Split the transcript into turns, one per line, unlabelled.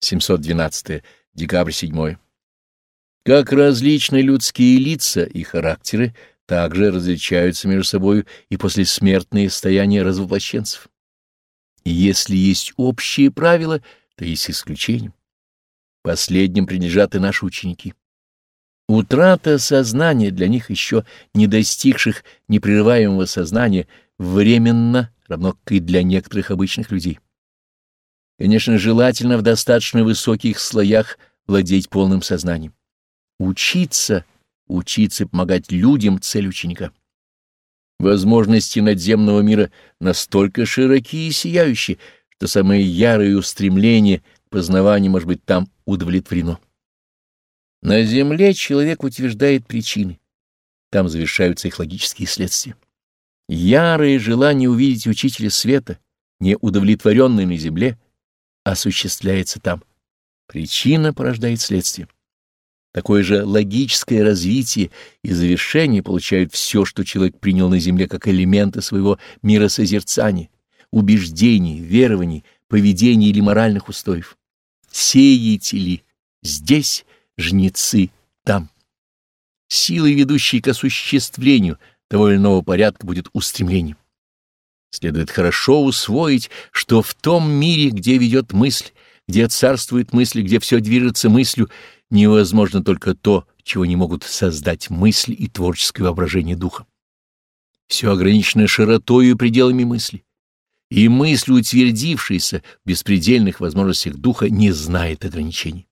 712. Декабрь 7. Как различны людские лица и характеры, также различаются между собой и послесмертные состояния развоплощенцев. И если есть общие правила, то есть исключения. Последним принадлежат и наши ученики. Утрата сознания для них еще не достигших непрерываемого сознания временно, равно как и для некоторых обычных людей. Конечно, желательно в достаточно высоких слоях владеть полным сознанием. Учиться, учиться помогать людям — цель ученика. Возможности надземного мира настолько широкие и сияющие, что самое ярое устремление к познаванию может быть там удовлетворено. На земле человек утверждает причины. Там завершаются их логические следствия. Ярое желание увидеть Учителя Света, не удовлетворенное на земле, осуществляется там. Причина порождает следствие. Такое же логическое развитие и завершение получают все, что человек принял на земле как элементы своего миросозерцания, убеждений, верований, поведений или моральных устоев. Сеете ли здесь жнецы там? Силой, ведущей к осуществлению того или иного порядка, будет устремление. Следует хорошо усвоить, что в том мире, где ведет мысль, где царствует мысль, где все движется мыслью, невозможно только то, чего не могут создать мысль и творческое воображение духа. Все ограничено широтою и пределами мысли, и мысль, утвердившаяся в беспредельных возможностях духа, не знает ограничений.